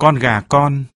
Con gà con.